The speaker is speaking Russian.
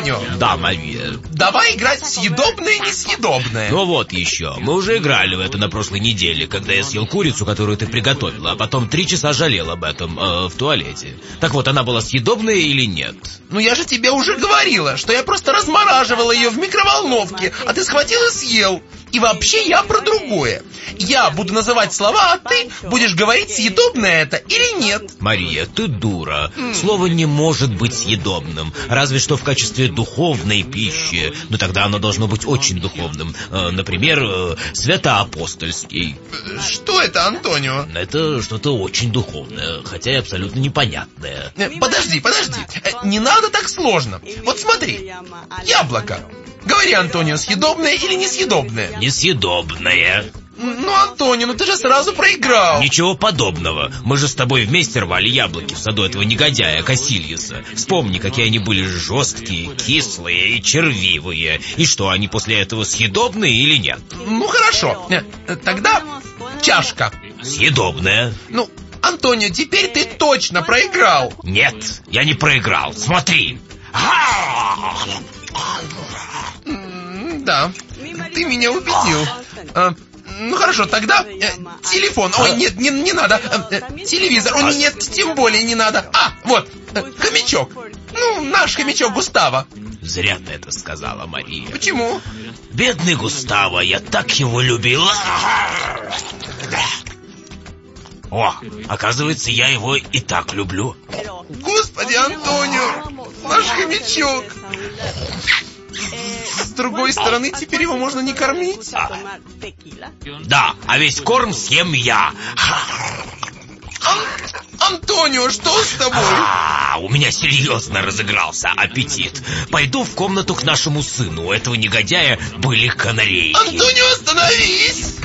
Антонио, Да, Мария. давай играть съедобное и несъедобное. Ну вот еще. Мы уже играли в это на прошлой неделе, когда я съел курицу, которую ты приготовила, а потом три часа жалел об этом э, в туалете. Так вот, она была съедобная или нет? Ну я же тебе уже говорила, что я просто размораживала ее в микроволновке, а ты схватил и съел. И вообще я про другое. Я буду называть слова, а ты будешь говорить, съедобное это или нет. Мария, ты дура. Слово не может быть съедобным, разве что в качестве духовной пищи. Но тогда оно должно быть очень духовным. Э, Например, э, святоапостольский. Что это, Антонио? Это что-то очень духовное, хотя и абсолютно непонятное. Э, Подожди, подожди. Э, Не надо так сложно. Вот смотри. Яблоко. Говори, Антонио, съедобное или несъедобное? Несъедобное. Ну, Антонио, ну ты же сразу проиграл. Ничего подобного. Мы же с тобой вместе рвали яблоки в саду этого негодяя Кассильеса. Вспомни, какие они были жесткие, кислые и червивые. И что, они после этого съедобные или нет? Ну, хорошо. Э, Тогда чашка. Съедобная. Ну, Антонио, теперь ты точно проиграл. Нет, я не проиграл. Смотри. Да, ты меня убедил. А, Ну хорошо, тогда э, телефон. Ой, нет, не, не надо. Э, э, Телевизор. Ой, нет, тем более не надо. А, вот, э, хомячок. Ну, наш хомячок Густава. Зря ты это сказала, Мария. Почему? Бедный Густаво, я так его любил. О, оказывается, я его и так люблю. Господи, Антонио, наш хомячок. С другой стороны, теперь его можно не кормить. Да, а весь корм съем я. Ан- Антонио, что с тобой? А, у меня серьезно разыгрался аппетит. Пойду в комнату к нашему сыну. У этого негодяя были канареи. Антонио, остановись!